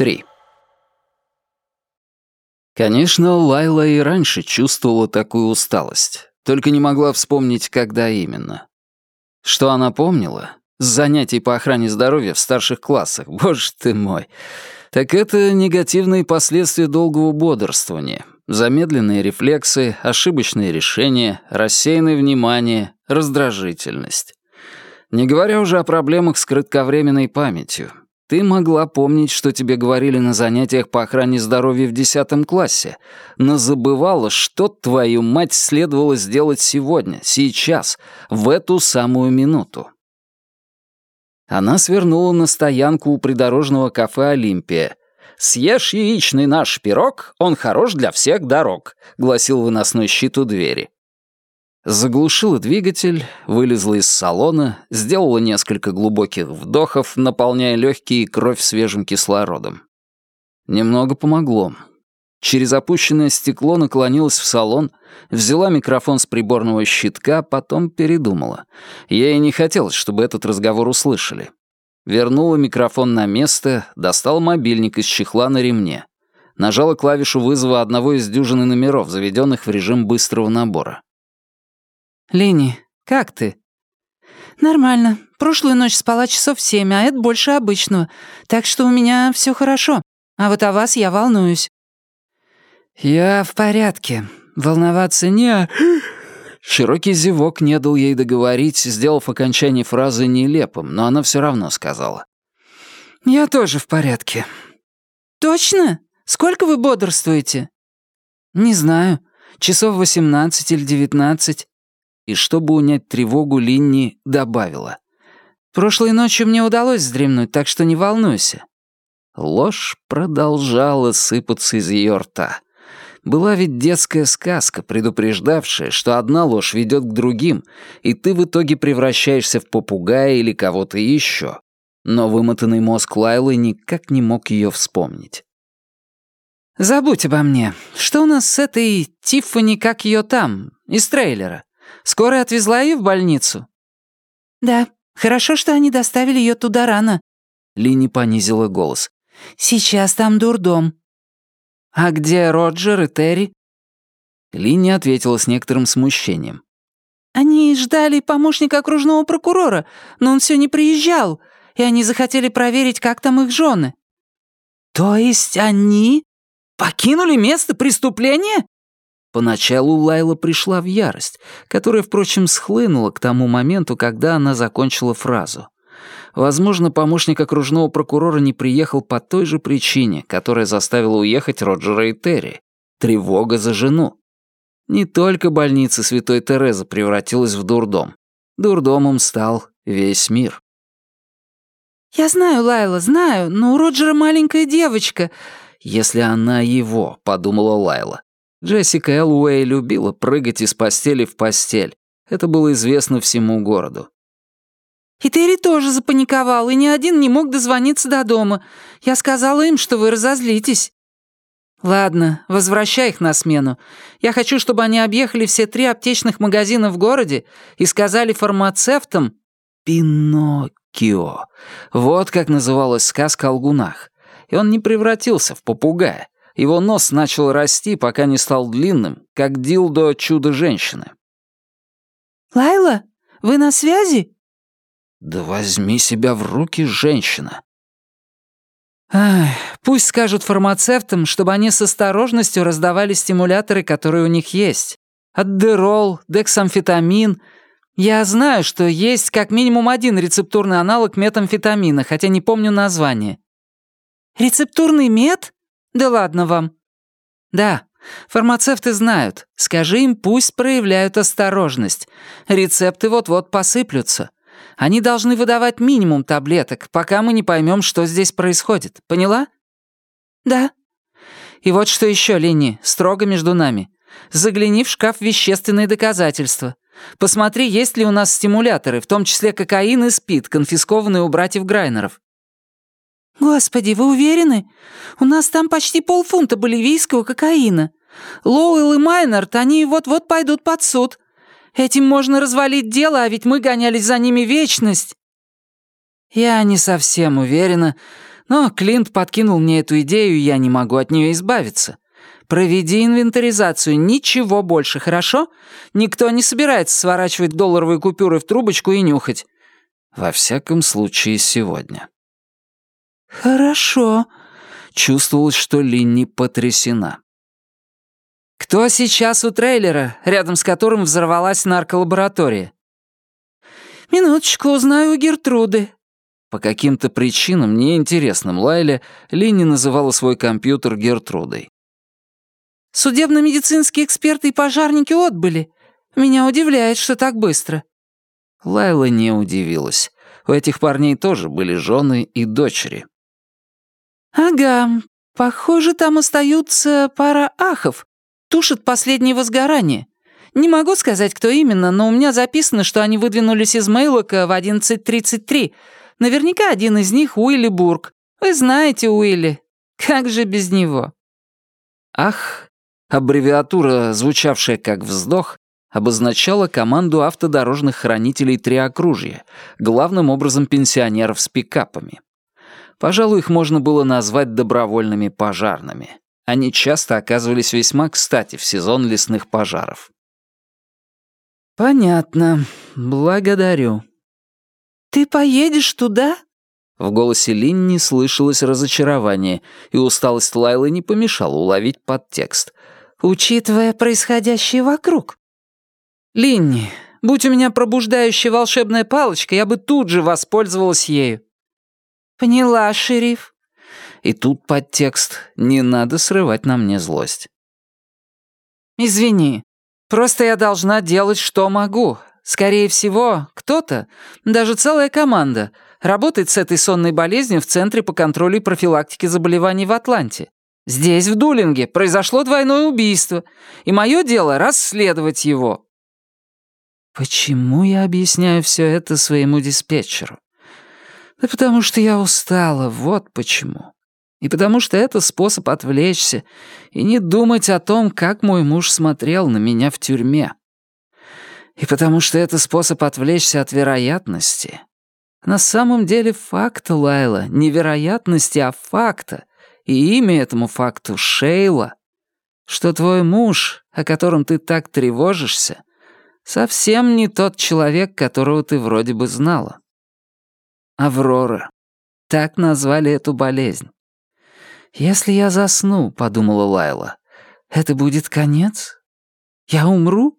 3. Конечно, Лайла и раньше чувствовала такую усталость, только не могла вспомнить, когда именно. Что она помнила? С занятий по охране здоровья в старших классах, боже ты мой. Так это негативные последствия долгого бодрствования, замедленные рефлексы, ошибочные решения, рассеянное внимание, раздражительность. Не говоря уже о проблемах с кратковременной памятью, ты могла помнить, что тебе говорили на занятиях по охране здоровья в 10 классе, но забывала, что твою мать следовало сделать сегодня, сейчас, в эту самую минуту. Она свернула на стоянку у придорожного кафе «Олимпия». «Съешь яичный наш пирог, он хорош для всех дорог», — гласил выносной щит у двери. Заглушила двигатель, вылезла из салона, сделала несколько глубоких вдохов, наполняя легкие кровь свежим кислородом. Немного помогло. Через опущенное стекло наклонилась в салон, взяла микрофон с приборного щитка, потом передумала. Ей не хотелось, чтобы этот разговор услышали. Вернула микрофон на место, достала мобильник из чехла на ремне. Нажала клавишу вызова одного из дюжины номеров, заведенных в режим быстрого набора. «Лени, как ты?» «Нормально. Прошлую ночь спала часов семь, а это больше обычного. Так что у меня все хорошо. А вот о вас я волнуюсь». «Я в порядке. Волноваться не...» Широкий зевок не дал ей договорить, сделав окончание фразы нелепым, но она все равно сказала. «Я тоже в порядке». «Точно? Сколько вы бодрствуете?» «Не знаю. Часов восемнадцать или девятнадцать и, чтобы унять тревогу, Линни добавила. «Прошлой ночью мне удалось вздремнуть, так что не волнуйся». Ложь продолжала сыпаться из ее рта. Была ведь детская сказка, предупреждавшая, что одна ложь ведет к другим, и ты в итоге превращаешься в попугая или кого-то еще. Но вымотанный мозг Лайлы никак не мог ее вспомнить. «Забудь обо мне. Что у нас с этой Тиффани, как ее там, из трейлера? Скорая отвезла ее в больницу?» «Да, хорошо, что они доставили ее туда рано». Лини понизила голос. «Сейчас там дурдом». «А где Роджер и Терри?» Лини ответила с некоторым смущением. «Они ждали помощника окружного прокурора, но он все не приезжал, и они захотели проверить, как там их жены». «То есть они покинули место преступления?» Поначалу Лайла пришла в ярость, которая, впрочем, схлынула к тому моменту, когда она закончила фразу. Возможно, помощник окружного прокурора не приехал по той же причине, которая заставила уехать Роджера и Терри — тревога за жену. Не только больница Святой Терезы превратилась в дурдом. Дурдомом стал весь мир. «Я знаю, Лайла, знаю, но у Роджера маленькая девочка». «Если она его», — подумала Лайла, Джессика Элуэй любила прыгать из постели в постель. Это было известно всему городу. «И Терри тоже запаниковал, и ни один не мог дозвониться до дома. Я сказала им, что вы разозлитесь». «Ладно, возвращай их на смену. Я хочу, чтобы они объехали все три аптечных магазина в городе и сказали фармацевтам «Пиноккио». Вот как называлась сказка о лгунах. И он не превратился в попугая. Его нос начал расти, пока не стал длинным, как дилдо чудо-женщины. «Лайла, вы на связи?» «Да возьми себя в руки, женщина!» Ах, пусть скажут фармацевтам, чтобы они с осторожностью раздавали стимуляторы, которые у них есть. Аддерол, дексамфетамин. Я знаю, что есть как минимум один рецептурный аналог метамфетамина, хотя не помню название. «Рецептурный мет?» «Да ладно вам». «Да, фармацевты знают. Скажи им, пусть проявляют осторожность. Рецепты вот-вот посыплются. Они должны выдавать минимум таблеток, пока мы не поймем, что здесь происходит. Поняла?» «Да». «И вот что еще, Ленни, строго между нами. Загляни в шкаф вещественные доказательства. Посмотри, есть ли у нас стимуляторы, в том числе кокаин и спид, конфискованные у братьев Грайнеров. «Господи, вы уверены? У нас там почти полфунта боливийского кокаина. Лоуэлл и Майнард, они вот-вот пойдут под суд. Этим можно развалить дело, а ведь мы гонялись за ними вечность». «Я не совсем уверена, Но Клинт подкинул мне эту идею, и я не могу от нее избавиться. Проведи инвентаризацию, ничего больше, хорошо? Никто не собирается сворачивать долларовые купюры в трубочку и нюхать. Во всяком случае, сегодня. Хорошо. Чувствовалось, что Линни потрясена. Кто сейчас у трейлера, рядом с которым взорвалась нарколаборатория? Минуточку, узнаю у Гертруды. По каким-то причинам, неинтересным Лайле, Линни называла свой компьютер Гертрудой. Судебно-медицинские эксперты и пожарники отбыли. Меня удивляет, что так быстро». Лайла не удивилась. У этих парней тоже были жены и дочери. «Ага, похоже, там остаются пара ахов. Тушат последнее возгорание. Не могу сказать, кто именно, но у меня записано, что они выдвинулись из Мейлока в 11.33. Наверняка один из них Уилли Бург. Вы знаете Уилли. Как же без него?» «Ах» Аббревиатура, звучавшая как «вздох», обозначала команду автодорожных хранителей Триокружья, главным образом пенсионеров с пикапами. Пожалуй, их можно было назвать добровольными пожарными. Они часто оказывались весьма кстати в сезон лесных пожаров. «Понятно. Благодарю». «Ты поедешь туда?» В голосе Линни слышалось разочарование, и усталость Лайлы не помешала уловить подтекст — учитывая происходящее вокруг. Линни, будь у меня пробуждающая волшебная палочка, я бы тут же воспользовалась ею. Поняла, шериф. И тут подтекст «Не надо срывать на мне злость». «Извини, просто я должна делать, что могу. Скорее всего, кто-то, даже целая команда, работает с этой сонной болезнью в Центре по контролю и профилактике заболеваний в Атланте. Здесь, в Дулинге, произошло двойное убийство, и мое дело — расследовать его». «Почему я объясняю все это своему диспетчеру?» «Да потому что я устала, вот почему. И потому что это способ отвлечься и не думать о том, как мой муж смотрел на меня в тюрьме. И потому что это способ отвлечься от вероятности. На самом деле факта, Лайла, не вероятности, а факта, и имя этому факту Шейла, что твой муж, о котором ты так тревожишься, совсем не тот человек, которого ты вроде бы знала. Аврора. Так назвали эту болезнь. «Если я засну», — подумала Лайла, — «это будет конец? Я умру?»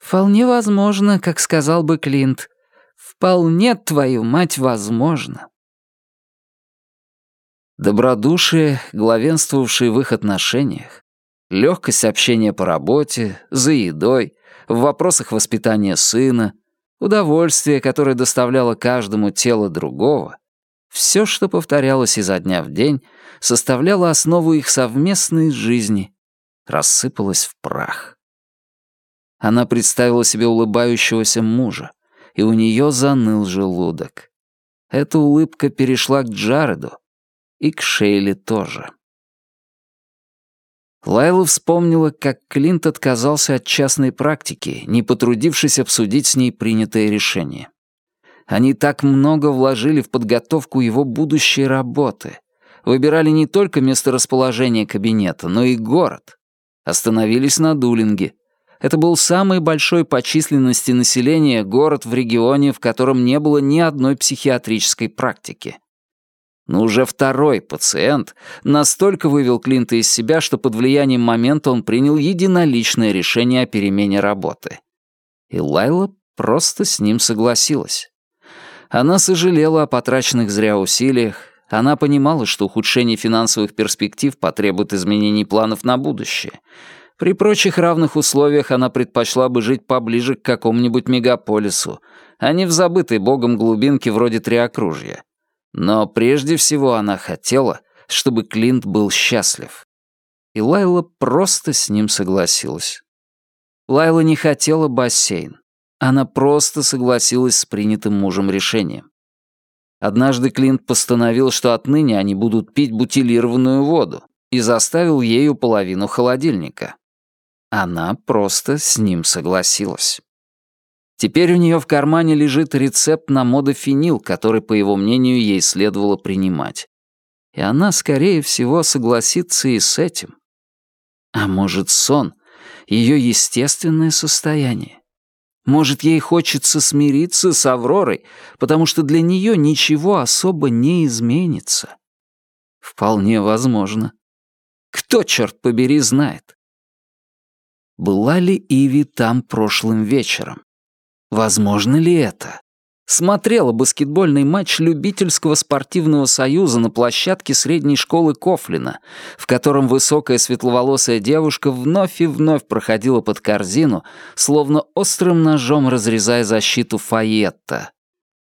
«Вполне возможно, как сказал бы Клинт. Вполне, твою мать, возможно». Добродушие, главенствовавшее в их отношениях, легкость общения по работе, за едой, в вопросах воспитания сына, удовольствие, которое доставляло каждому тело другого, все, что повторялось изо дня в день, составляло основу их совместной жизни, рассыпалось в прах. Она представила себе улыбающегося мужа, и у нее заныл желудок. Эта улыбка перешла к Джареду, и к Шейле тоже. Лайла вспомнила, как Клинт отказался от частной практики, не потрудившись обсудить с ней принятое решение. Они так много вложили в подготовку его будущей работы. Выбирали не только месторасположение кабинета, но и город. Остановились на Дулинге. Это был самый большой по численности населения город в регионе, в котором не было ни одной психиатрической практики. Но уже второй пациент настолько вывел Клинта из себя, что под влиянием момента он принял единоличное решение о перемене работы. И Лайла просто с ним согласилась. Она сожалела о потраченных зря усилиях, она понимала, что ухудшение финансовых перспектив потребует изменений планов на будущее. При прочих равных условиях она предпочла бы жить поближе к какому-нибудь мегаполису, а не в забытой богом глубинке вроде Триокружья. Но прежде всего она хотела, чтобы Клинт был счастлив. И Лайла просто с ним согласилась. Лайла не хотела бассейн. Она просто согласилась с принятым мужем решением. Однажды Клинт постановил, что отныне они будут пить бутилированную воду, и заставил ею половину холодильника. Она просто с ним согласилась. Теперь у нее в кармане лежит рецепт на модофенил, который, по его мнению, ей следовало принимать. и она, скорее всего, согласится и с этим. А может, сон — ее естественное состояние? Может, ей хочется смириться с Авророй, потому что для нее ничего особо не изменится? Вполне возможно. Кто, черт побери, знает? Была ли Иви там прошлым вечером? Возможно ли это? Смотрела баскетбольный матч любительского спортивного союза на площадке средней школы Кофлина, в котором высокая светловолосая девушка вновь и вновь проходила под корзину, словно острым ножом разрезая защиту Файетта.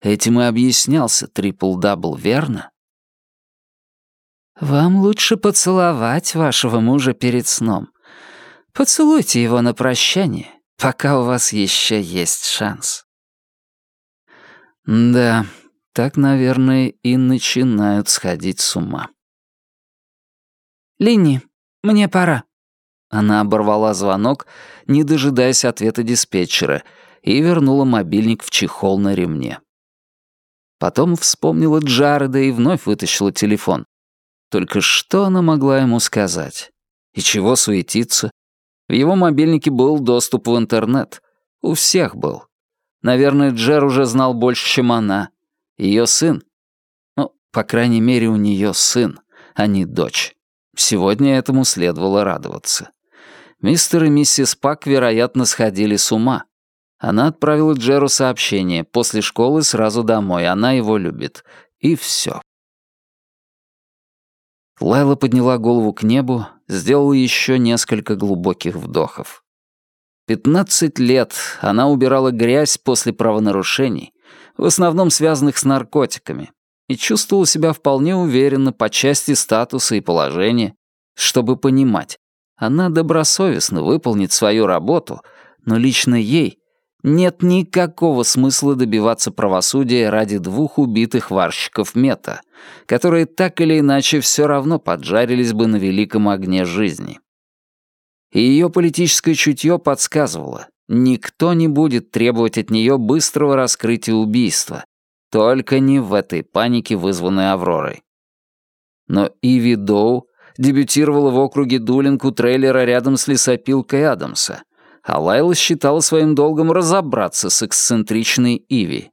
Этим и объяснялся трипл-дабл, верно? «Вам лучше поцеловать вашего мужа перед сном. Поцелуйте его на прощание, пока у вас еще есть шанс». Да, так, наверное, и начинают сходить с ума. «Линни, мне пора». Она оборвала звонок, не дожидаясь ответа диспетчера, и вернула мобильник в чехол на ремне. Потом вспомнила Джареда и вновь вытащила телефон. Только что она могла ему сказать? И чего суетиться? В его мобильнике был доступ в интернет. У всех был. Наверное, Джер уже знал больше, чем она. Ее сын. Ну, по крайней мере, у нее сын, а не дочь. Сегодня этому следовало радоваться. Мистер и миссис Пак, вероятно, сходили с ума. Она отправила Джеру сообщение. После школы сразу домой. Она его любит. И все. Лайла подняла голову к небу, сделала еще несколько глубоких вдохов. Пятнадцать лет она убирала грязь после правонарушений, в основном связанных с наркотиками, и чувствовала себя вполне уверенно по части статуса и положения, чтобы понимать, она добросовестно выполнит свою работу, но лично ей нет никакого смысла добиваться правосудия ради двух убитых варщиков мета, которые так или иначе все равно поджарились бы на великом огне жизни и ее политическое чутье подсказывало, никто не будет требовать от нее быстрого раскрытия убийства, только не в этой панике, вызванной Авророй. Но Иви Доу дебютировала в округе Дулинг у трейлера рядом с лесопилкой Адамса, а Лайла считала своим долгом разобраться с эксцентричной Иви.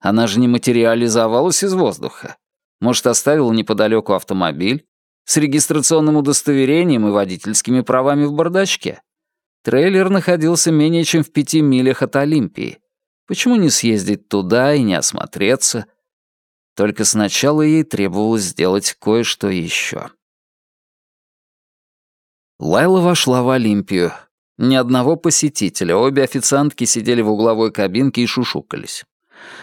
Она же не материализовалась из воздуха. Может, оставила неподалеку автомобиль, с регистрационным удостоверением и водительскими правами в бардачке. Трейлер находился менее чем в пяти милях от Олимпии. Почему не съездить туда и не осмотреться? Только сначала ей требовалось сделать кое-что еще. Лайла вошла в Олимпию. Ни одного посетителя, обе официантки сидели в угловой кабинке и шушукались.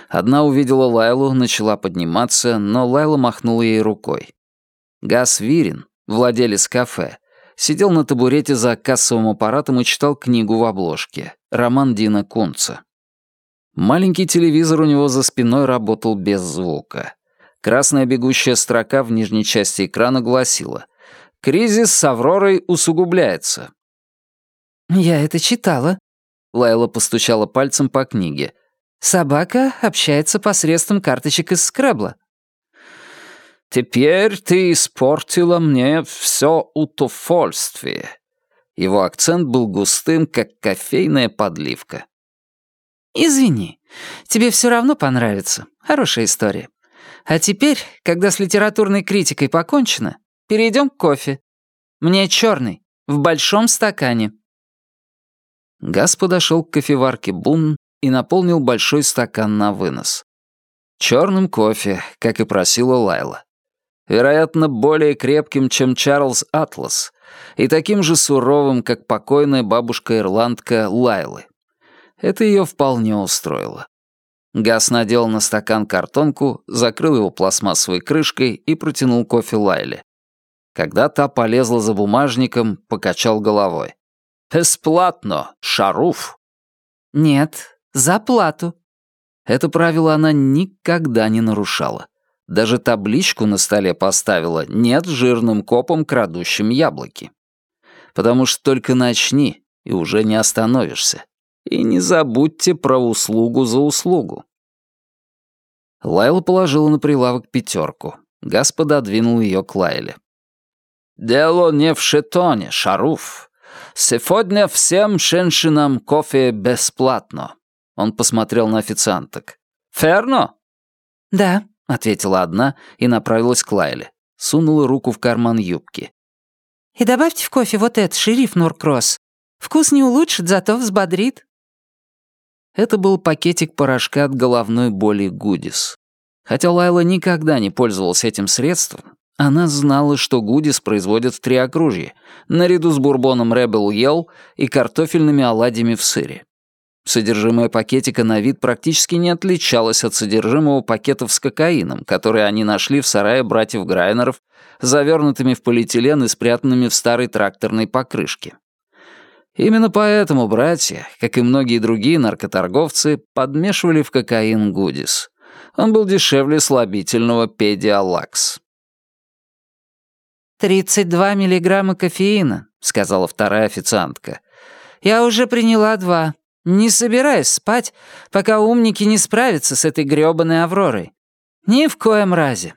Одна увидела Лайлу, начала подниматься, но Лайла махнула ей рукой. Газ Вирин, владелец кафе, сидел на табурете за кассовым аппаратом и читал книгу в обложке. Роман Дина Кунца. Маленький телевизор у него за спиной работал без звука. Красная бегущая строка в нижней части экрана гласила «Кризис с Авророй усугубляется». «Я это читала», — Лайла постучала пальцем по книге. «Собака общается посредством карточек из скребла». «Теперь ты испортила мне все удовольствие». Его акцент был густым, как кофейная подливка. «Извини, тебе все равно понравится. Хорошая история. А теперь, когда с литературной критикой покончено, перейдем к кофе. Мне черный, в большом стакане». Газ подошел к кофеварке Бун и наполнил большой стакан на вынос. Черным кофе, как и просила Лайла вероятно, более крепким, чем Чарльз Атлас, и таким же суровым, как покойная бабушка-ирландка Лайлы. Это ее вполне устроило. Газ надел на стакан картонку, закрыл его пластмассовой крышкой и протянул кофе Лайле. Когда та полезла за бумажником, покачал головой. «Бесплатно, шаруф!» «Нет, за плату». Это правило она никогда не нарушала. Даже табличку на столе поставила «Нет жирным копом, крадущим яблоки». Потому что только начни, и уже не остановишься. И не забудьте про услугу за услугу. Лайла положила на прилавок пятерку. Газ пододвинул ее к Лайле. «Дело не в шетоне, Шаруф. Сегодня всем женщинам кофе бесплатно». Он посмотрел на официанток. «Ферно?» «Да», — ответила одна и направилась к Лайле. Сунула руку в карман юбки. «И добавьте в кофе вот это, шериф Норкросс. Вкус не улучшит, зато взбодрит». Это был пакетик порошка от головной боли Гудис. Хотя Лайла никогда не пользовалась этим средством, она знала, что Гудис производят в три окружья, наряду с бурбоном Rebel Yell и картофельными оладьями в сыре. Содержимое пакетика на вид практически не отличалось от содержимого пакетов с кокаином, которые они нашли в сарае братьев Грайнеров, завернутыми в полиэтилен и спрятанными в старой тракторной покрышке. Именно поэтому братья, как и многие другие наркоторговцы, подмешивали в кокаин Гудис. Он был дешевле слабительного педиалакс. «Тридцать два миллиграмма кофеина», — сказала вторая официантка. «Я уже приняла два. Не собираюсь спать, пока умники не справятся с этой грёбаной Авророй. Ни в коем разе.